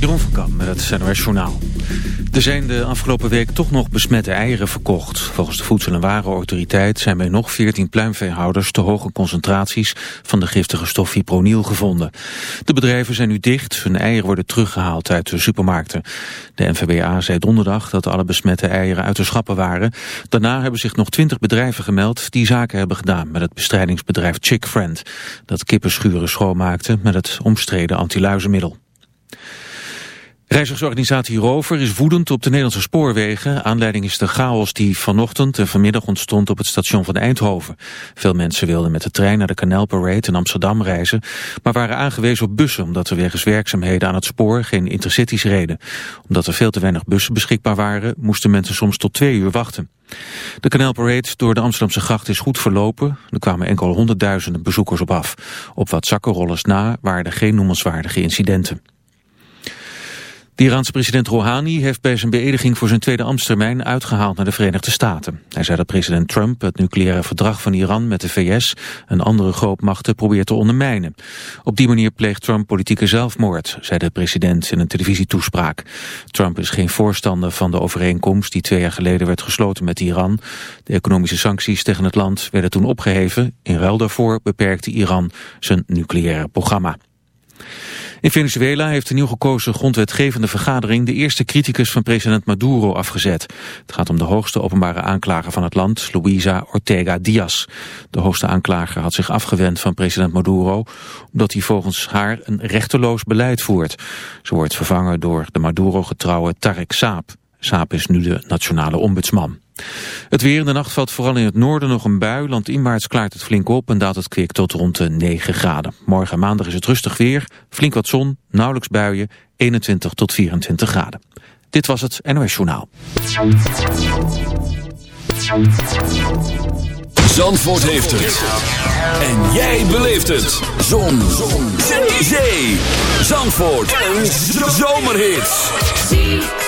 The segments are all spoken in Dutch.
Jeroen van Kam met het NOS Journaal. Er zijn de afgelopen week toch nog besmette eieren verkocht. Volgens de Voedsel- en Warenautoriteit zijn bij nog 14 pluimveehouders te hoge concentraties van de giftige stof fipronil gevonden. De bedrijven zijn nu dicht, hun eieren worden teruggehaald uit de supermarkten. De NVBA zei donderdag dat alle besmette eieren uit de schappen waren. Daarna hebben zich nog 20 bedrijven gemeld die zaken hebben gedaan met het bestrijdingsbedrijf Chickfriend. Dat kippenschuren schoonmaakte met het omstreden antiluizenmiddel. Reizigersorganisatie Rover is woedend op de Nederlandse spoorwegen. Aanleiding is de chaos die vanochtend en vanmiddag ontstond op het station van Eindhoven. Veel mensen wilden met de trein naar de Canalparade in Amsterdam reizen, maar waren aangewezen op bussen omdat er wegens werkzaamheden aan het spoor geen intercities reden. Omdat er veel te weinig bussen beschikbaar waren, moesten mensen soms tot twee uur wachten. De Canalparade door de Amsterdamse gracht is goed verlopen. Er kwamen enkel honderdduizenden bezoekers op af. Op wat zakkenrollers na waren er geen noemenswaardige incidenten. De Iraanse president Rouhani heeft bij zijn beëdiging voor zijn tweede ambtstermijn uitgehaald naar de Verenigde Staten. Hij zei dat president Trump het nucleaire verdrag van Iran met de VS en andere grootmachten probeert te ondermijnen. Op die manier pleegt Trump politieke zelfmoord, zei de president in een televisietoespraak. Trump is geen voorstander van de overeenkomst die twee jaar geleden werd gesloten met Iran. De economische sancties tegen het land werden toen opgeheven. In ruil daarvoor beperkte Iran zijn nucleaire programma. In Venezuela heeft de nieuw gekozen grondwetgevende vergadering de eerste criticus van president Maduro afgezet. Het gaat om de hoogste openbare aanklager van het land, Luisa Ortega Diaz. De hoogste aanklager had zich afgewend van president Maduro, omdat hij volgens haar een rechteloos beleid voert. Ze wordt vervangen door de Maduro-getrouwe Tarek Saab. Saab is nu de nationale ombudsman. Het weer in de nacht valt vooral in het noorden nog een bui. Landinwaarts klaart het flink op en daalt het kwik tot rond de 9 graden. Morgen en maandag is het rustig weer, flink wat zon, nauwelijks buien, 21 tot 24 graden. Dit was het NOS Journaal. Zandvoort heeft het. En jij beleeft het. Zon. zon. Zee. Zandvoort. Een zomerhit.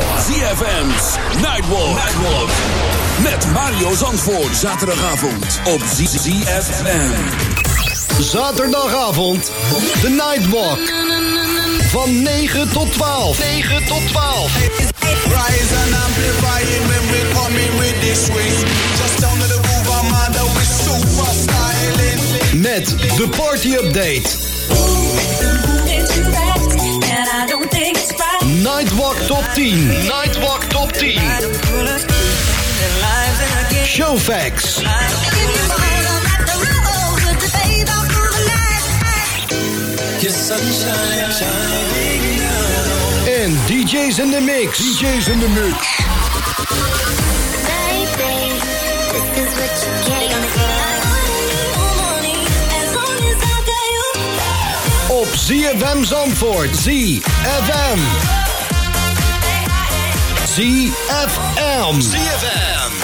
ZFM's Nightwalk. Nightwalk. Met Mario Zandvoort. Zaterdagavond op ZFM. Zaterdagavond. The Nightwalk. Van 9 tot 12. 9 tot 12. Rise and amplifying when we come in with this swing. Just down to the groove, I'm super styling. Met de party update. Nightwalk Top 10. Nightwalk Top 10. Show facts. En DJ's in the mix. DJ's in the mix. Op ZFM Zandvoort. ZFM. ZFM. ZFM.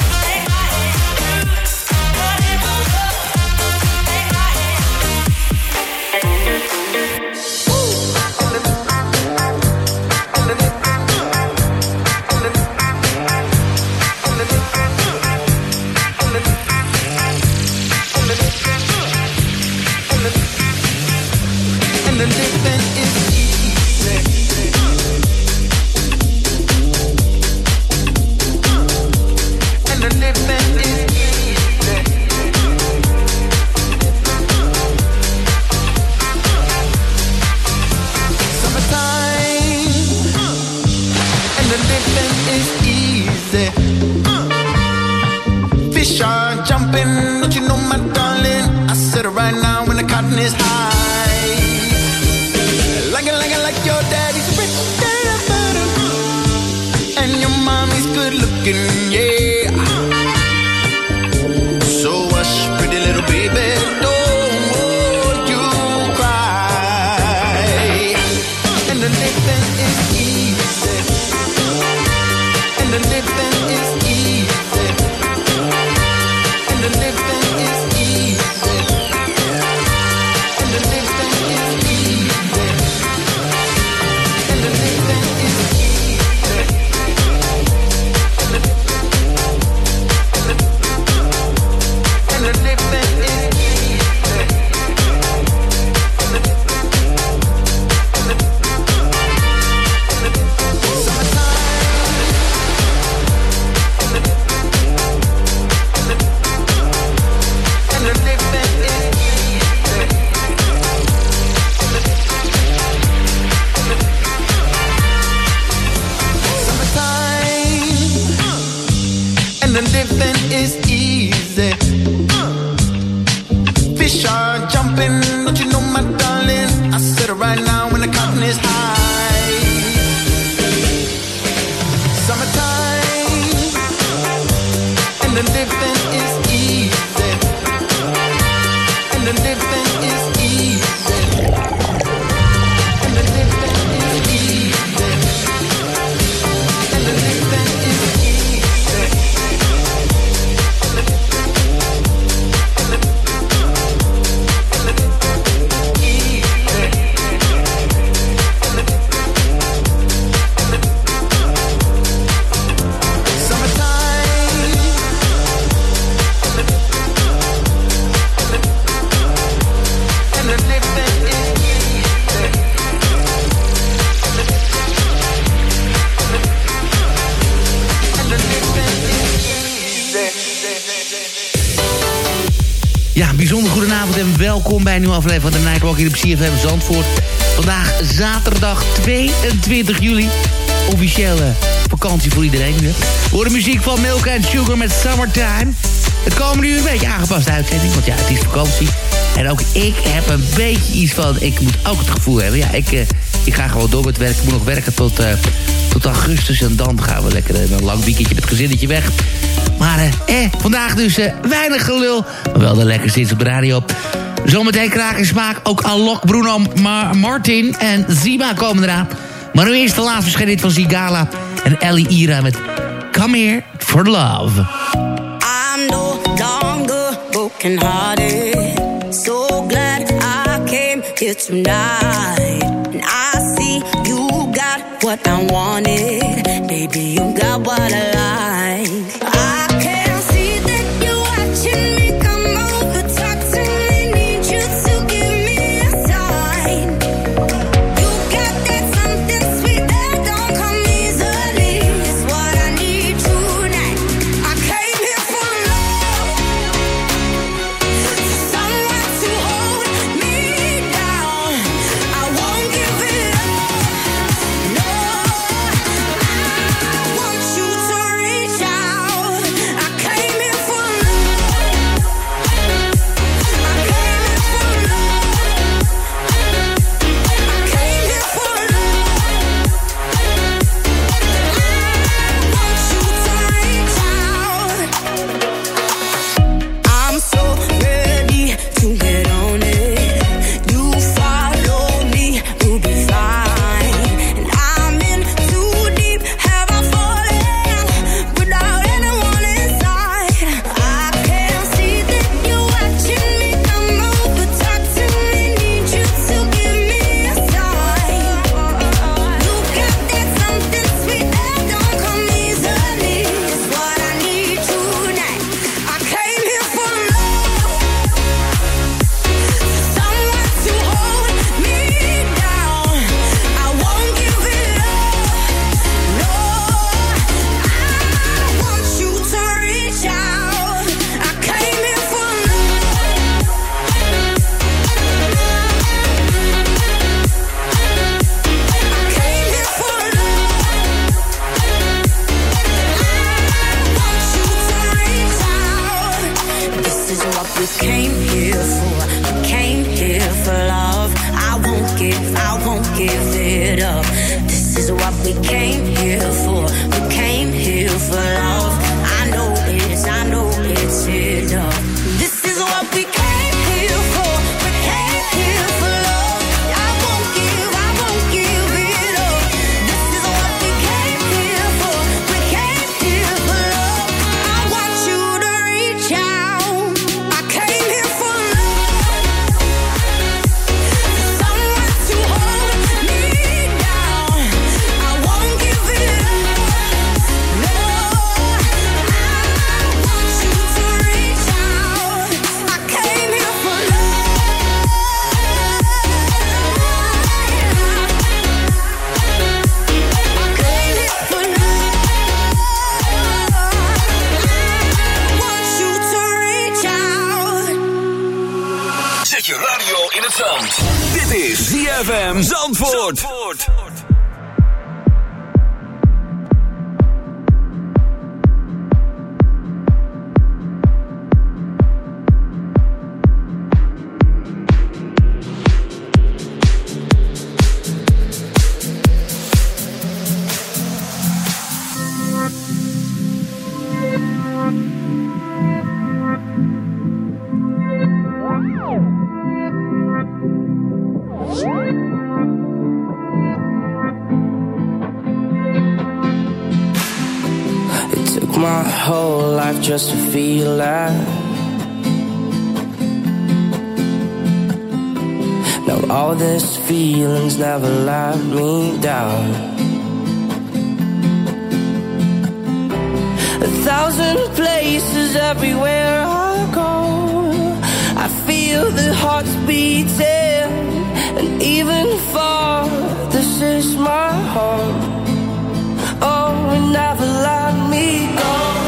Aflevering van de Nightwalk hier op CFM Zandvoort. Vandaag zaterdag 22 juli. Officiële vakantie voor iedereen. Hè? We horen muziek van Milk and Sugar met Summertime. Het komende uur een beetje aangepaste uitzending, want ja, het is vakantie. En ook ik heb een beetje iets van, ik moet ook het gevoel hebben. Ja, ik, eh, ik ga gewoon door met werken. Ik moet nog werken tot, eh, tot augustus en dan gaan we lekker eh, een lang weekendje met het gezinnetje weg. Maar eh, vandaag dus weinig gelul. Maar wel de lekker zit op de radio. Zometeen kraak en smaak. Ook Alok, Bruno, Ma- Martin en Zima komen eraan. Maar nu eerst de laatste verschijning van Zigala en Ellie Ira met Come Here for Love. I'm no longer broken hearted. So glad I came here tonight. And I see you got what I wanted. Baby, you got what I like. just to feel alive. now all these feelings never let me down. A thousand places everywhere I go, I feel the hearts beating, and even far, this is my home. Oh, it never let me go.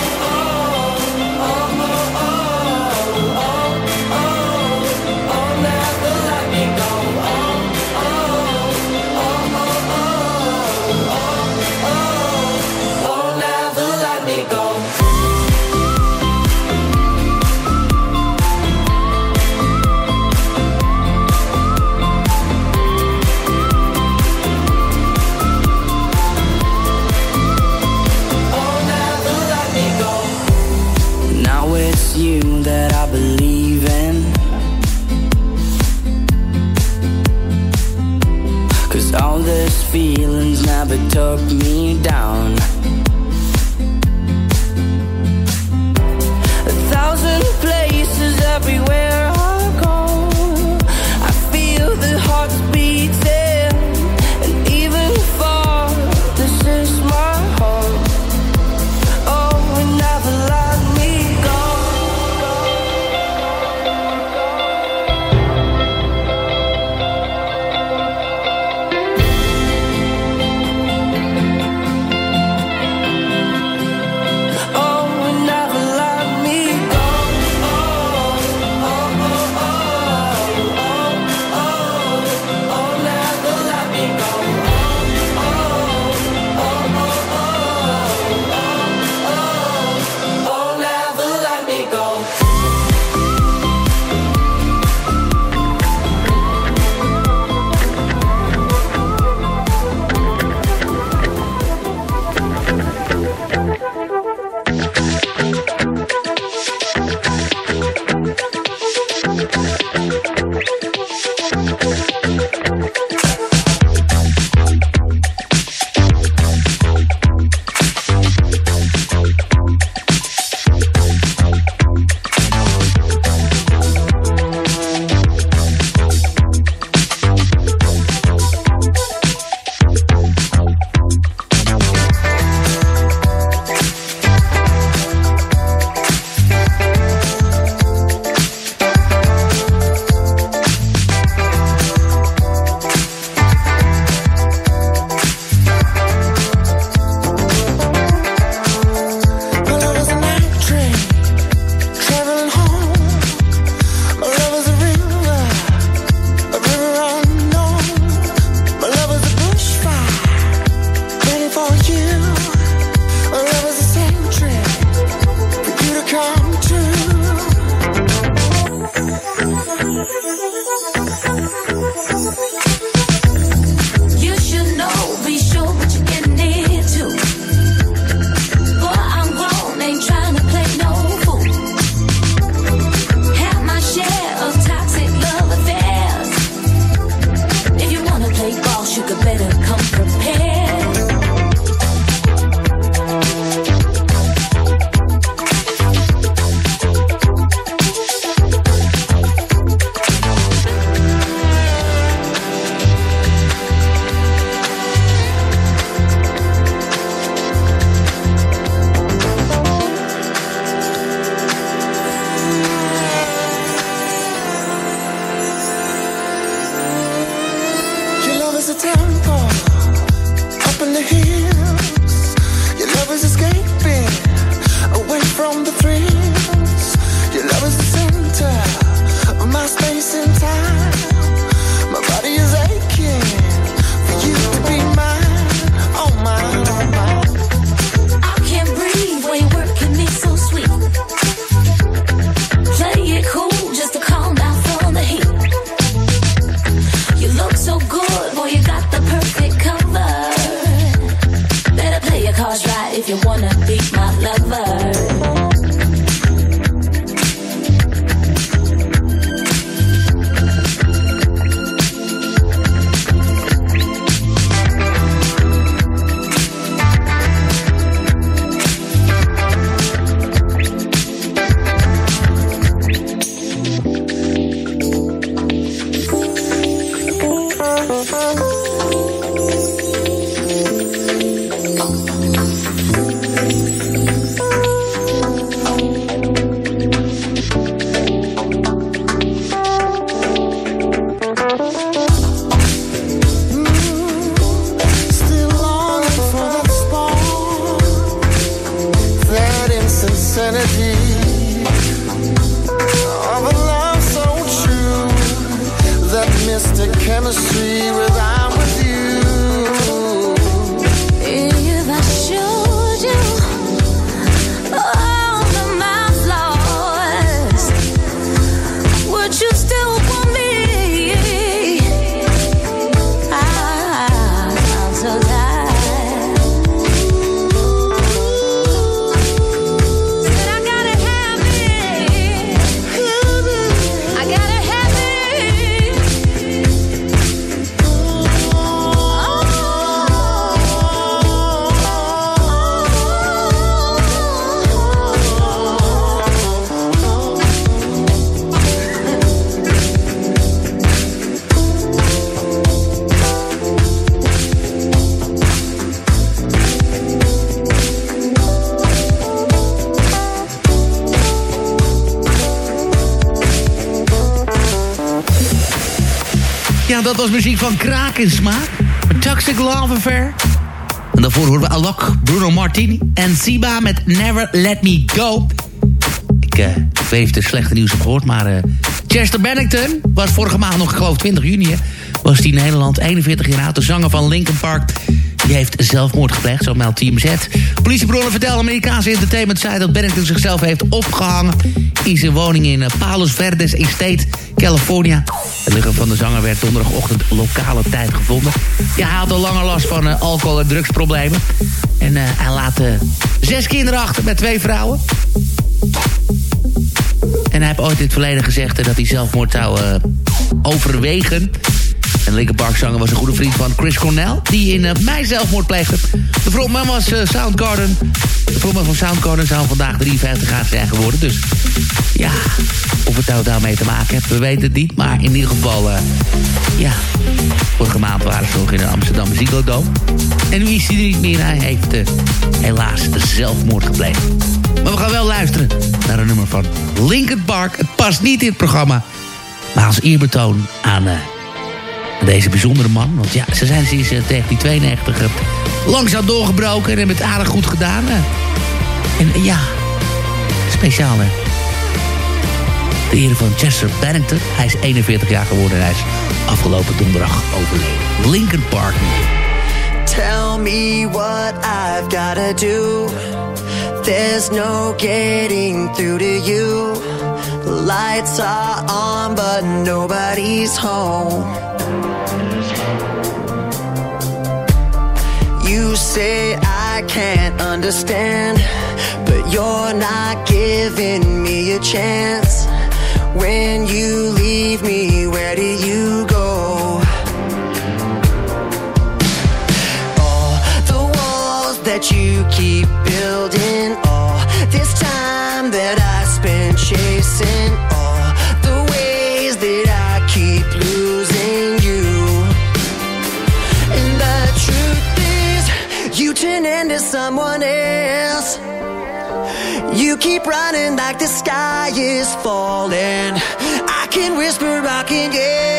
took for you. Ja, dat was muziek van Krakensmaak. Toxic Love Affair. En daarvoor horen we Alok, Bruno Martini en Siba met Never Let Me Go. Ik, ik weet er slechte nieuws heb gehoord, maar... eh, Chester Bennington was vorige maand nog, ik geloof 20 juni... was die in Nederland 41 jaar oud, de zanger van Linkin Park... Die heeft zelfmoord gepleegd, zo meldt TMZ. Politiebronnen vertellen Amerikaanse entertainment zei dat Bennington zichzelf heeft opgehangen in zijn woning in eh, Palos Verdes Estate, California. Het lichaam van de zanger werd donderdagochtend lokale tijd gevonden. Ja, hij had al langer last van eh, alcohol- en drugsproblemen. En eh, hij laat zes kinderen achter met twee vrouwen. En hij heeft ooit in het verleden gezegd dat hij zelfmoord zou overwegen. En Linkin Park zanger was een goede vriend van Chris Cornell... die in eh, mei zelfmoord pleegde. De frontman was eh, Soundgarden. De frontman van Soundgarden zou vandaag 53 jaar zijn geworden. Dus ja, of het nou daarmee te maken heeft, we weten het niet. Maar in ieder geval, eh, ja... Vorige maand waren ze nog in de Amsterdam Ziggo Dome. En nu is hij er niet meer. Hij heeft helaas zelfmoord gepleegd. Maar we gaan wel luisteren naar een nummer van Linkin Park. Het past niet in het programma. Maar als eerbetoon aan... eh, deze bijzondere man. Want ja, ze zijn sinds eh, 1992 eh, langzaam doorgebroken en hebben het aardig goed gedaan. eh. En eh, ja, speciaal hè. De ere van Chester Bennington. Hij is 41 jaar geworden en hij is afgelopen donderdag overleden. Linkin Park. Tell me what I've gotta do. There's no getting through to you. Lights are on, but nobody's home. You say I can't understand, but you're not giving me a chance. When you leave me, where do you go? All the walls that you keep building, all this time that I spent chasing, keep running like the sky is falling. I can whisper, I can yell,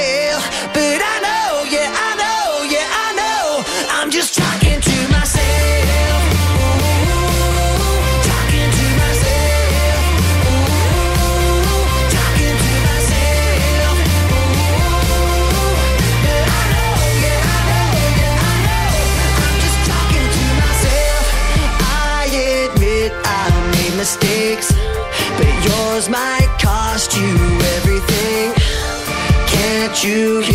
you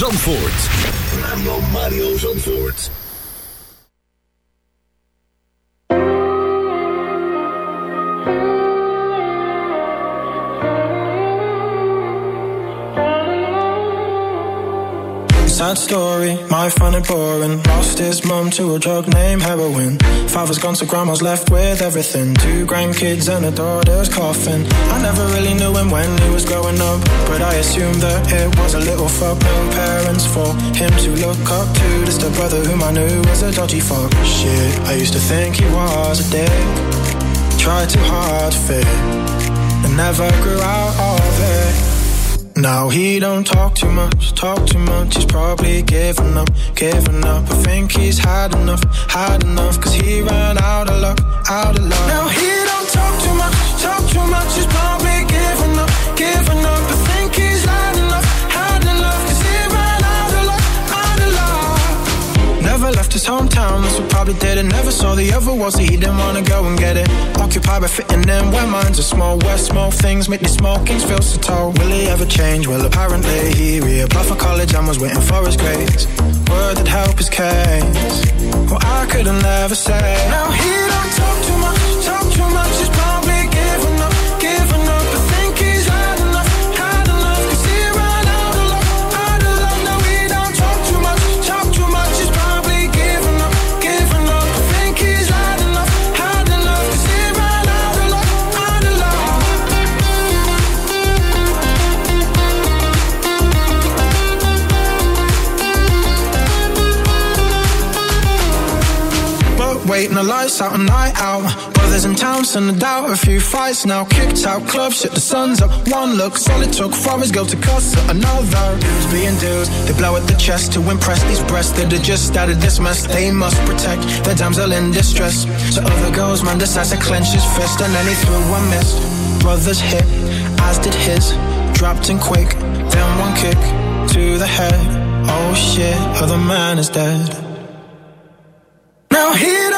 Zandvoort. Sad story, find it boring. Lost his mum to a drug named heroin. Father's gone, so grandma's left with everything. Two grandkids and a daughter's coffin. I never really knew him when he was growing up, but I assumed that it was a little fuck. No parents for him to look up to. Just a brother whom I knew was a dodgy fuck. Shit, I used to think he was a dick. Tried too hard to fit, and never grew out of it. Now he don't talk too much, talk too much. He's probably giving up, giving up. I think he's had enough, had enough. Cause he ran out of luck, out of luck. Now he don't talk too much, talk too much. He's probably left his hometown, that's what probably did it. Never saw the other world, so he didn't wanna go and get it. Occupied by fitting in where minds are small. Where small things make these small kings feel so tall. Will he ever change? Well, apparently he reapplied for college and was waiting for his grades. Word that help his case. Well, I could have never say. Now he don't talk too much, talk too much. Town, send a doubt. A few fights now, kicked out club, shit, the sun's up. One look, all solid took from his girl to cuss at another. Dudes being dudes, they blow at the chest to impress these breasts that are just out of this mess. They must protect their damsel in distress. So other girls, man decides to clench his fist, and then he threw one missed. Brothers hit, as did his. Dropped in quick, then one kick to the head. Oh shit, other man is dead. Now he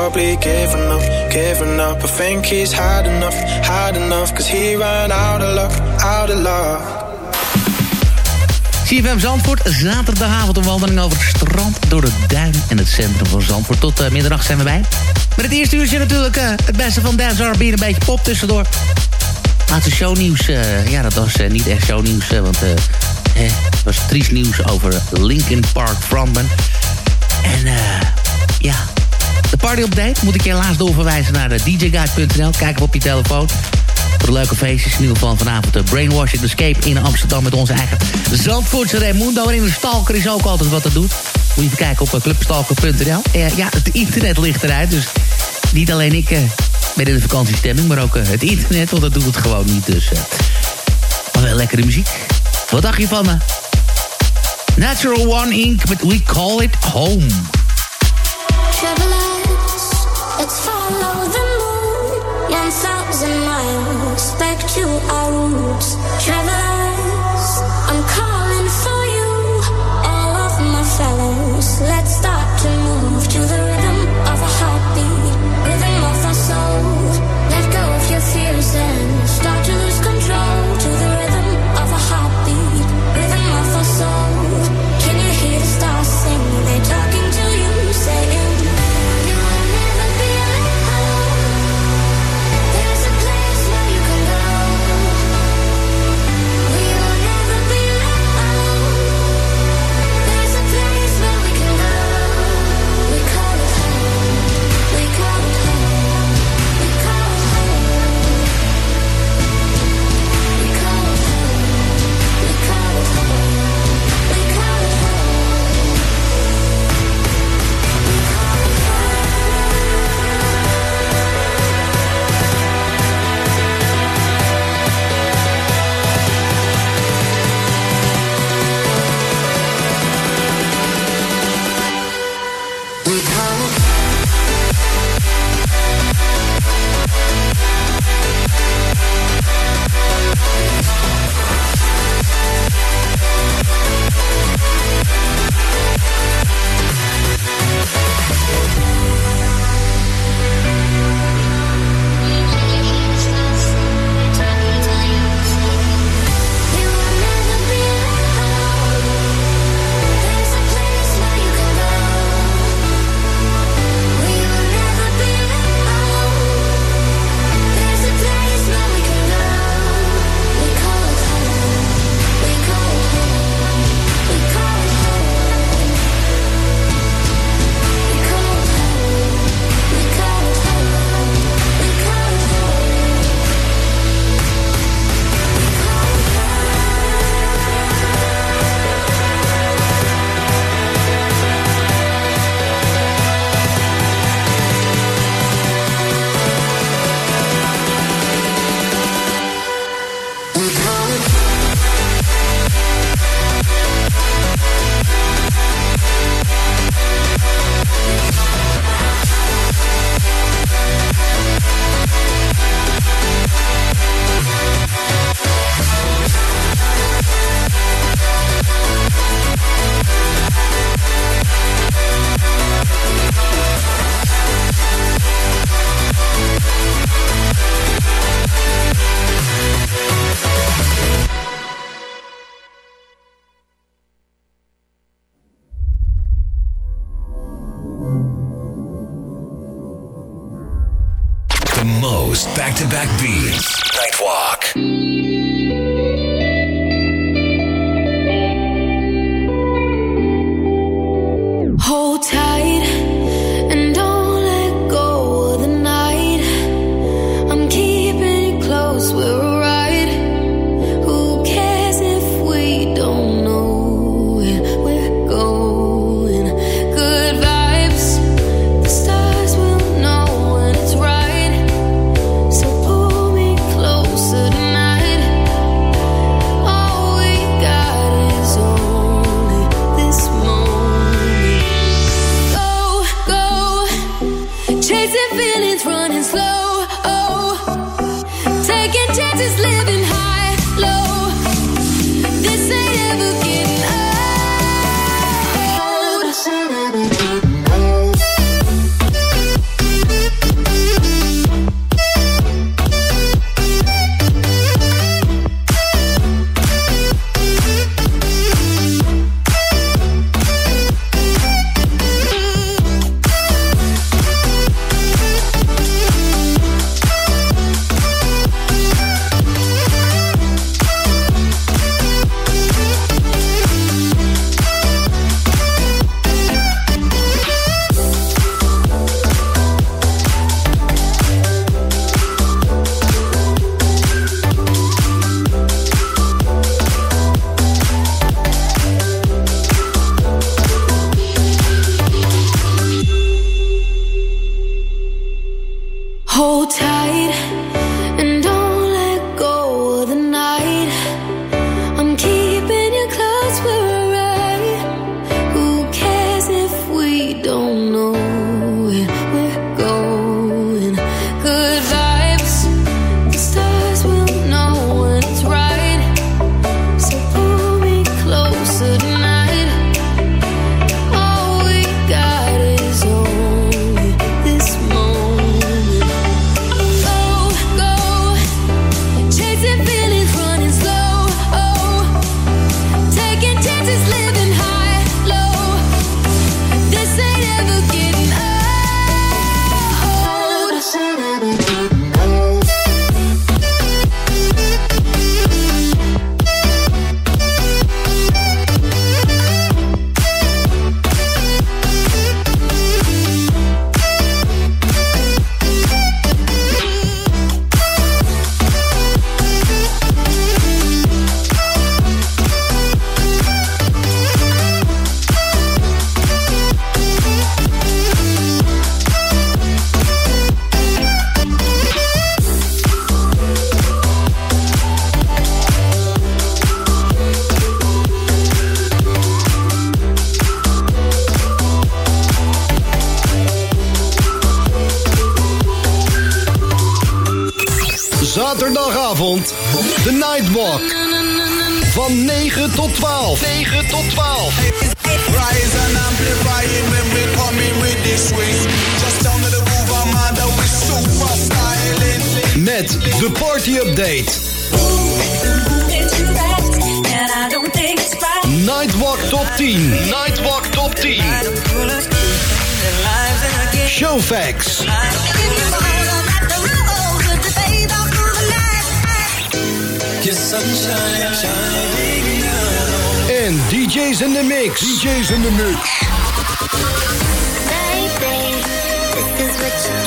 probably giving up, giving up. I think he's had enough, had enough. Cause he ran out of luck, out of luck. CFM Zandvoort, zaterdagavond een wandeling over het strand... door de duinen en het centrum van Zandvoort. Tot uh, middernacht zijn we bij. Met het eerste uurtje natuurlijk uh, het beste van Dance R&B... en een beetje pop tussendoor. Laatste shownieuws, uh, ja, dat was niet echt shownieuws... want het was triest nieuws over Linkin Park Frontman. En ja, de party update moet ik je helaas doorverwijzen naar djguide.nl. Kijk op je telefoon. Voor de leuke feestjes. In ieder geval vanavond de Brainwashing Escape in Amsterdam... met onze eigen Zandvoortse Raimundo. En in de Stalker is ook altijd wat te doen. Moet je even kijken op clubstalker.nl. Uh, ja, het internet ligt eruit. Dus niet alleen ik uh, ben in de vakantiestemming... maar ook het internet, want dat doet het gewoon niet. Dus maar wel lekkere muziek. Wat dacht je van? Natural One Inc. met We Call It Home. Travel 9 tot 12. 9 tot 12. Rise and amplify it when we're coming with this. Just down to the groove, I'm super styling. Met de party update. Nightwalk Top 10. Nightwalk Top 10. Showfax. Your sunshine. DJ's in the mix. DJ's in the mix. Op this is.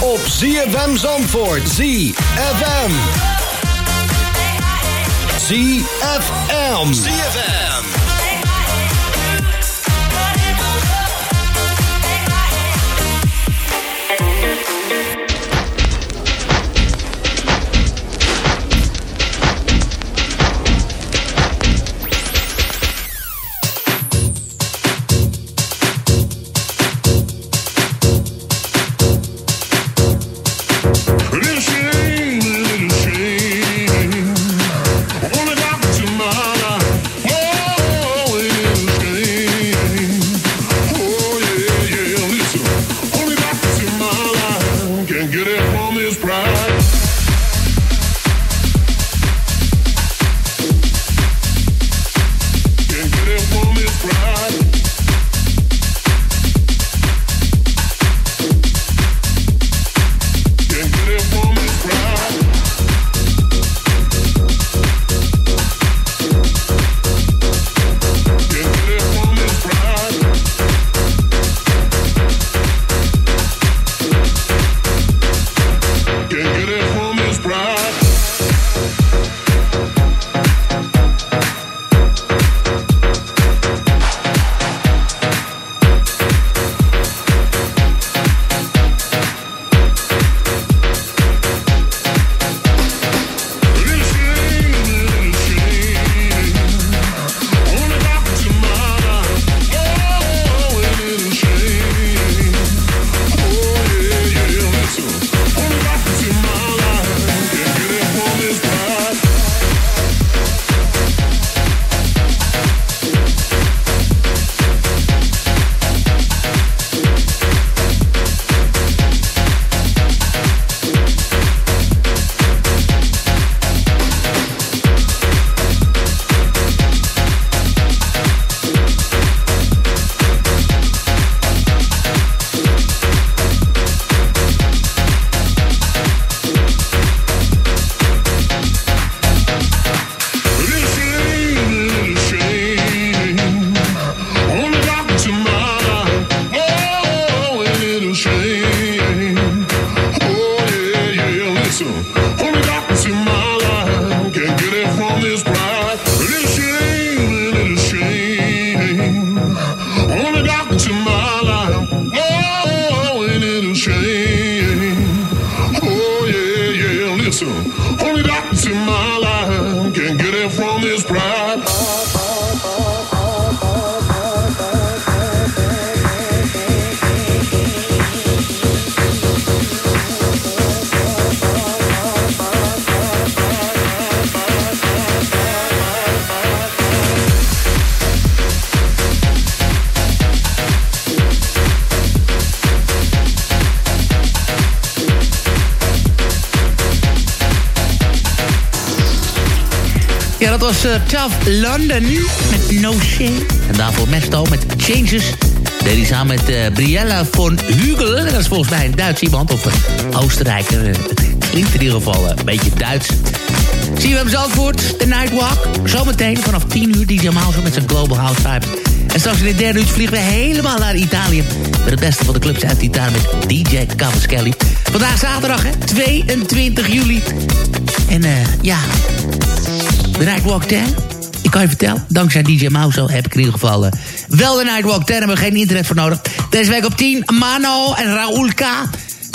Op ZFM Zandvoort. ZFM. ZFM. ZFM. Was eh, Tough London met No Shame. En daarvoor Mesto met Changes. Deed hij samen met eh, Briella von Hügel. Dat is volgens mij een Duits iemand of een Oostenrijker. Eh, Het klinkt in ieder geval eh, een beetje Duits. Zien we hem Zandvoort, de Nightwalk. Zometeen vanaf 10 uur DJ Mouse met zijn Global House Vibes. En straks in de derde uur vliegen we helemaal naar Italië. Met het beste van de clubs uit Italië met DJ Cavaschelli. Vandaag zaterdag, hè, 22 juli. En ja, de Nightwalk 10. Ik kan je vertellen, dankzij DJ Mauso heb ik in ieder geval eh, wel de Nightwalk 10. Hebben we geen internet voor nodig. Deze week op 10, Mano en Raoul K.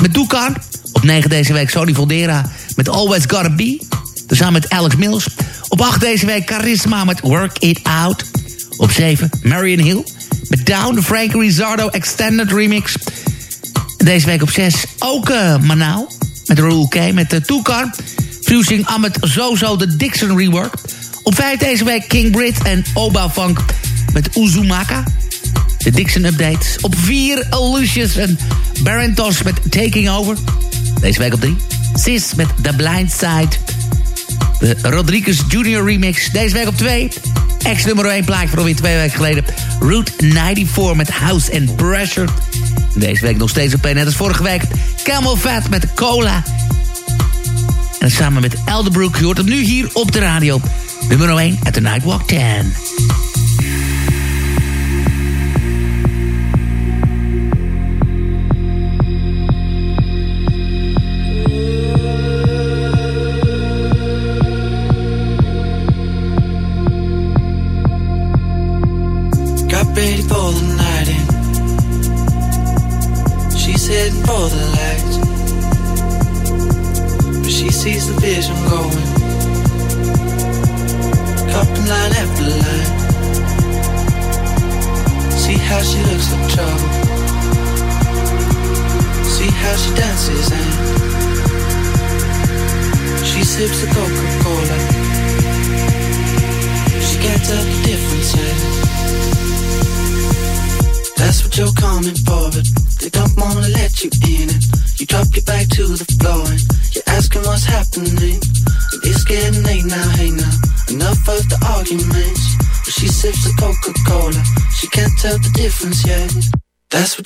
Met Doekan. Op 9 deze week Sony Voldera met Always Gotta Be. Samen met Alex Mills. Op 8 deze week Charisma met Work It Out. Op 7 Marion Hill met Down, de Frank Rizzardo Extended Remix. Deze week op 6 ook uh, Manau met Raoul K. met uh, Toekan. Fusing Ahmed Zozo de Dixon rework. Op 5 deze week King Brit en Oba Funk met Uzumaka. De Dixon update. Op 4 Lucius en Barentos met Taking Over. Deze week op 3 Sis met The Blind Side. De Rodriguez Junior remix. Deze week op 2 ex nummer 1 plaatje van alweer twee weken geleden. Route 94 met House and Pressure. Deze week nog steeds op 1, net als vorige week. Camel Fat met Cola. En samen met Elderbrook. Je hoort het nu hier op de radio. Nummer 1 uit de Nightwalk 10.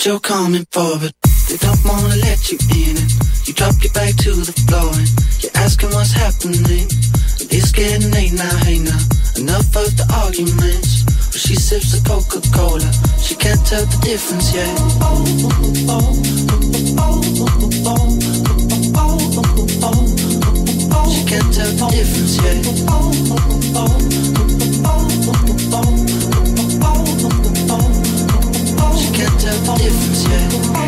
You're coming for, they don't wanna let you in it. You drop your back to the floor and you're asking what's happening. And it's getting late now, hey now. Enough of the arguments. But she sips the Coca-Cola. She can't tell the difference yet. She can't tell the difference yet. Yet.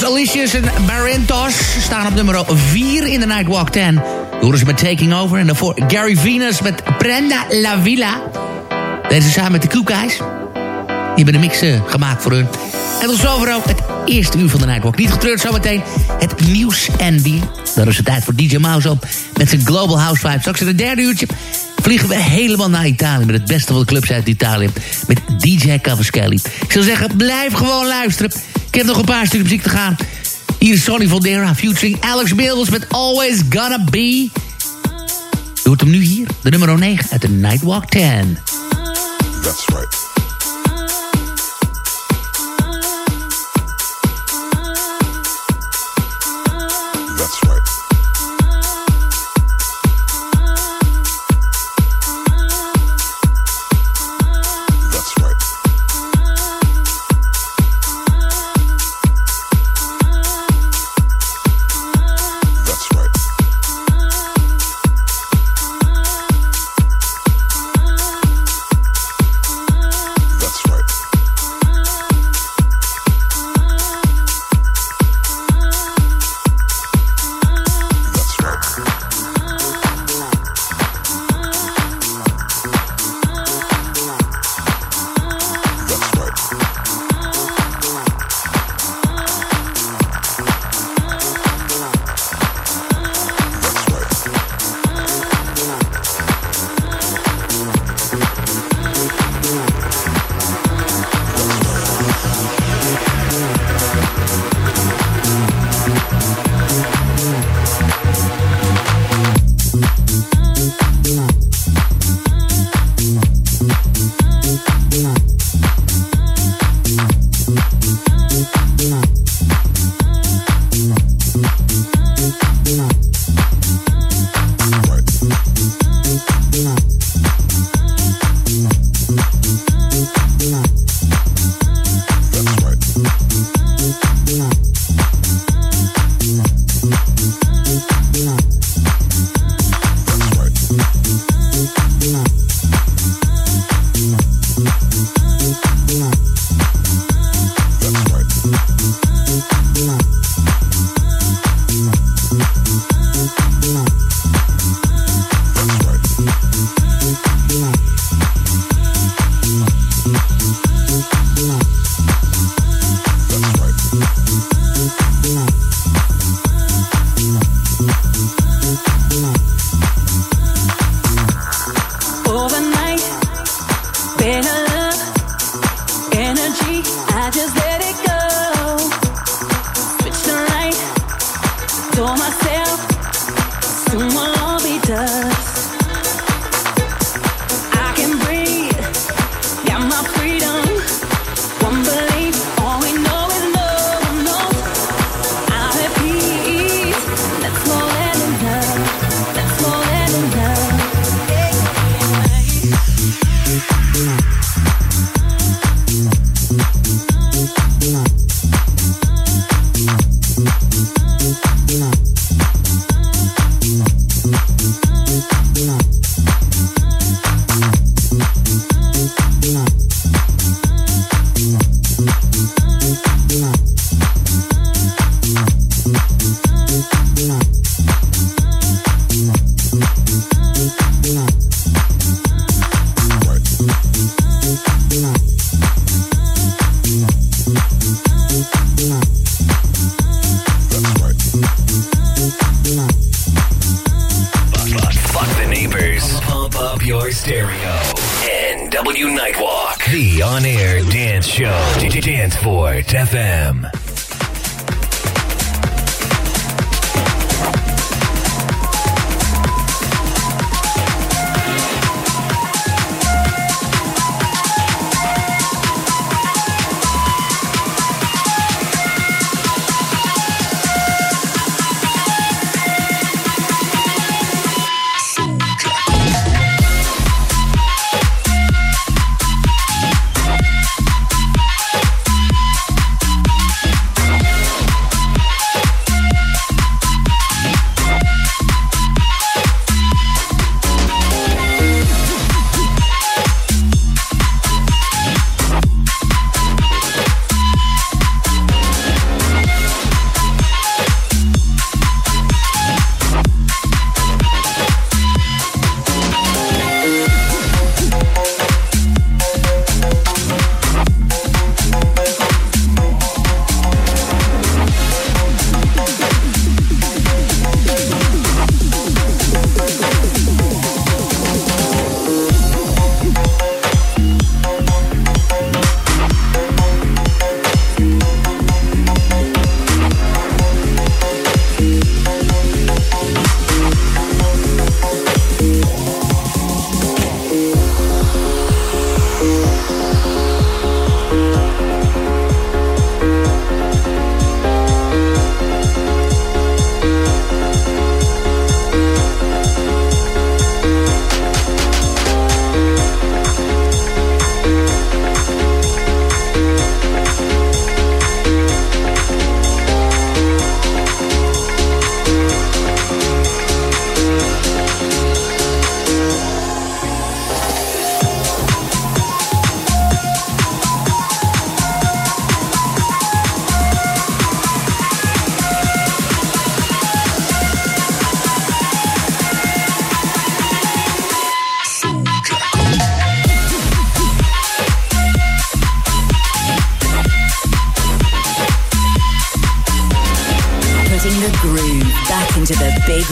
Was en Barentos. Staan op nummer 4 in de Nightwalk 10. Horen ze met Taking Over. En daarvoor Gary Venus met Prenda La Villa. Deze samen met de Guys. Die hebben een mix uh, gemaakt voor hun. En tot zover ook het eerste uur van de Nightwalk. Niet getreurd zometeen het nieuws en weer. Dan is het tijd voor DJ Mouse op met zijn Global House Vibe. Straks in het derde uurtje vliegen we helemaal naar Italië... met het beste van de clubs uit Italië. Met DJ Cavaschelli. Ik zou zeggen, blijf gewoon luisteren. Ik heb nog een paar stukken muziek te gaan. Hier is Sonny Voldera featuring Alex Mills met Always Gonna Be. Doet hem nu hier, de nummer 9 uit de Nightwalk 10. That's right.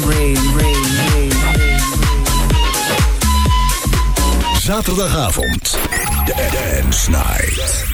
rain, rain, rain. Zaterdagavond, de Dance Night.